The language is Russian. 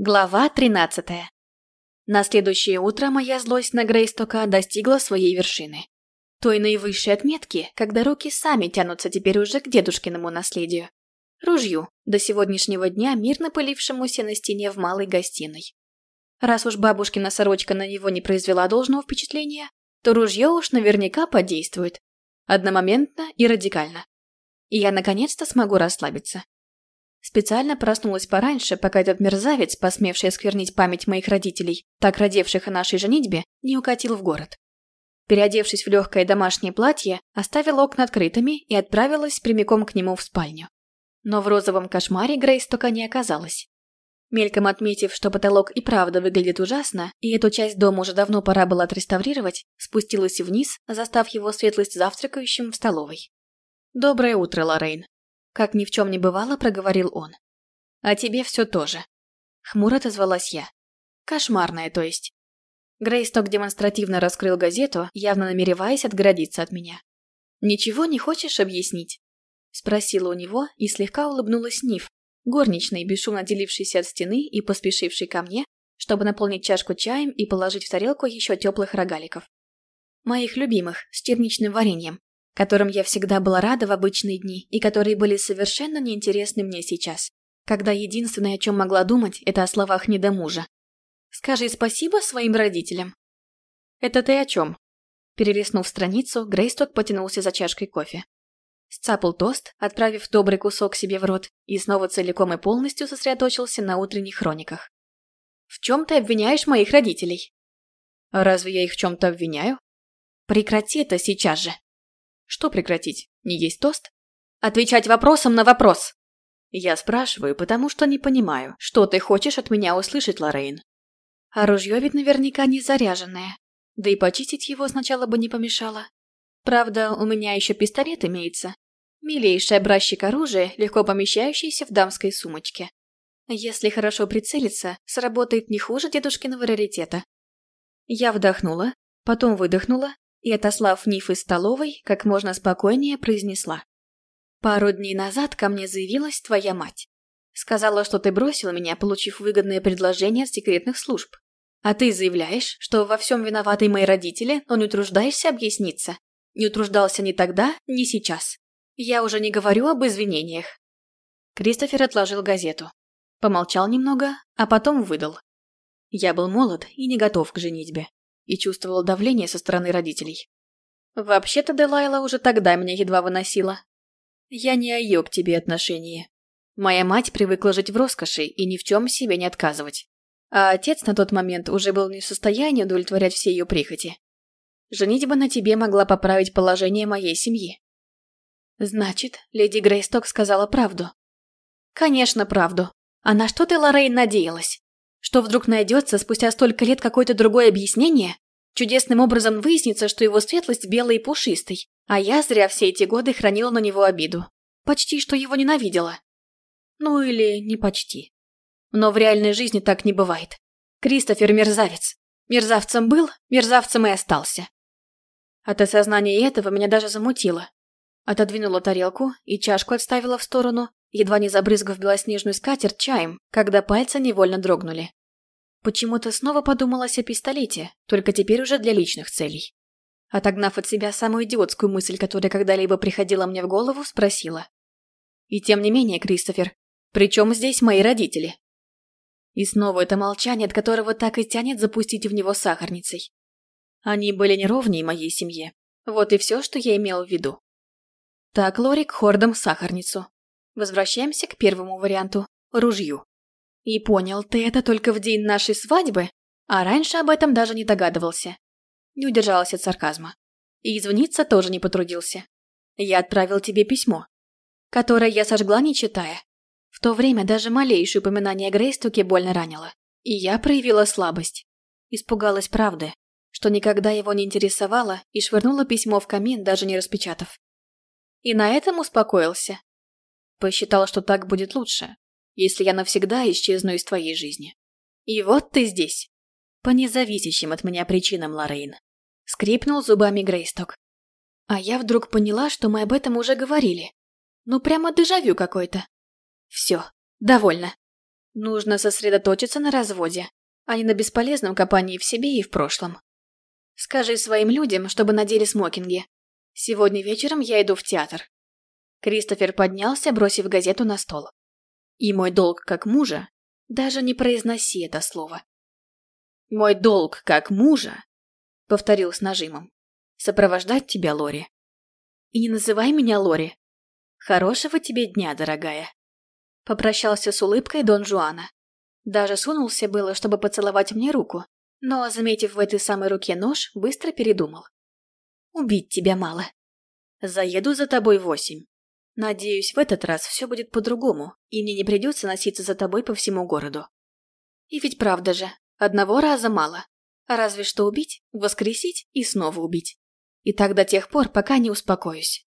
Глава 13. На следующее утро моя злость на Грейстока достигла своей вершины. Той наивысшей отметки, когда руки сами тянутся теперь уже к дедушкиному наследию. Ружью, до сегодняшнего дня мирно пылившемуся на стене в малой гостиной. Раз уж бабушкина сорочка на него не произвела должного впечатления, то ружье уж наверняка подействует. Одномоментно и радикально. И я наконец-то смогу расслабиться. Специально проснулась пораньше, пока этот мерзавец, посмевший осквернить память моих родителей, так родевших о нашей женитьбе, не укатил в город. Переодевшись в легкое домашнее платье, оставила окна открытыми и отправилась прямиком к нему в спальню. Но в розовом кошмаре Грейс только не оказалась. Мельком отметив, что потолок и правда выглядит ужасно, и эту часть дома уже давно пора было отреставрировать, спустилась вниз, застав его светлость завтракающим в столовой. «Доброе утро, Лоррейн», как ни в чем не бывало, проговорил он. «А тебе все тоже». Хмуро отозвалась я. Кошмарная, то есть. Грейсток демонстративно раскрыл газету, явно намереваясь отгородиться от меня. «Ничего не хочешь объяснить?» Спросила у него и слегка улыбнулась Ниф, горничной, бесшумно делившейся от стены и поспешившей ко мне, чтобы наполнить чашку чаем и положить в тарелку еще теплых рогаликов. Моих любимых, с черничным вареньем, которым я всегда была рада в обычные дни и которые были совершенно неинтересны мне сейчас, когда единственное, о чем могла думать, это о словах недомужа. «Скажи спасибо своим родителям». «Это ты о чем?» Перелистнув страницу, Грейсток потянулся за чашкой кофе. Сцапал тост, отправив добрый кусок себе в рот, и снова целиком и полностью сосредоточился на утренних хрониках. «В чем ты обвиняешь моих родителей?» «Разве я их в чем-то обвиняю?» «Прекрати это сейчас же!» Что прекратить? Не есть тост? Отвечать вопросом на вопрос. Я спрашиваю, потому что не понимаю, что ты хочешь от меня услышать, Лоррейн. А ружье ведь наверняка не заряженное. Да и почистить его сначала бы не помешало. Правда, у меня еще пистолет имеется. Милейший образчик оружия, легко помещающийся в дамской сумочке. Если хорошо прицелиться, сработает не хуже дедушкиного раритета. Я вдохнула, потом выдохнула и, отослав Ниф из столовой, как можно спокойнее произнесла. «Пару дней назад ко мне заявилась твоя мать. Сказала, что ты бросил меня, получив выгодное предложение от секретных служб. А ты заявляешь, что во всем виноваты мои родители, но не утруждаешься объясниться. Не утруждался ни тогда, ни сейчас. Я уже не говорю об извинениях». Кристофер отложил газету. Помолчал немного, а потом выдал. Я был молод и не готов к женитьбе и чувствовал давление со стороны родителей. Вообще-то Делайла уже тогда меня едва выносила. Я не о ее к тебе отношении. Моя мать привыкла жить в роскоши и ни в чем себе не отказывать. А отец на тот момент уже был не в состоянии удовлетворять все ее прихоти. Женитьба на тебе могла поправить положение моей семьи. Значит, леди Грейсток сказала правду. Конечно, правду. А на что ты, Лоррейн, надеялась? Что вдруг найдется спустя столько лет какое-то другое объяснение? Чудесным образом выяснится, что его светлость белый и пушистый, а я зря все эти годы хранила на него обиду. Почти что его ненавидела. Ну или не почти. Но в реальной жизни так не бывает. Кристофер мерзавец. Мерзавцем был, мерзавцем и остался. От осознания этого меня даже замутило. Отодвинула тарелку и чашку отставила в сторону, едва не забрызгав белоснежную скатерть чаем, когда пальцы невольно дрогнули. Почему-то снова подумалось о пистолете, только теперь уже для личных целей. Отогнав от себя самую идиотскую мысль, которая когда-либо приходила мне в голову, спросила. «И тем не менее, Кристофер, при чем здесь мои родители?» И снова это молчание, от которого так и тянет запустить в него сахарницей. Они были неровнее моей семье. Вот и все, что я имел в виду. Так, Лорик, хордом сахарницу. Возвращаемся к первому варианту – ружью. И понял ты это только в день нашей свадьбы, а раньше об этом даже не догадывался. Не удержалась от сарказма. И извиниться тоже не потрудился. Я отправил тебе письмо, которое я сожгла, не читая. В то время даже малейшее упоминание Грейстуке больно ранило. И я проявила слабость. Испугалась правды, что никогда его не интересовало, и швырнула письмо в камин, даже не распечатав. И на этом успокоился. Посчитал, что так будет лучше, если я навсегда исчезну из твоей жизни. И вот ты здесь. По независящим от меня причинам, Лоррейн. Скрипнул зубами Грейсток. А я вдруг поняла, что мы об этом уже говорили. Ну прямо дежавю какой-то. Все, довольно. Нужно сосредоточиться на разводе, а не на бесполезном копании в себе и в прошлом. Скажи своим людям, чтобы надели смокинги. Сегодня вечером я иду в театр. Кристофер поднялся, бросив газету на стол. И мой долг как мужа, даже не произноси это слово. Мой долг как мужа, повторил с нажимом, сопровождать тебя, Лори. И не называй меня Лори. Хорошего тебе дня, дорогая. Попрощался с улыбкой Дон Жуана. Даже сунулся было, чтобы поцеловать мне руку, но, заметив в этой самой руке нож, быстро передумал. Убить тебя мало. Заеду за тобой восемь. Надеюсь, в этот раз все будет по-другому, и мне не придется носиться за тобой по всему городу. И ведь правда же, одного раза мало. Разве что убить, воскресить и снова убить. И так до тех пор, пока не успокоюсь.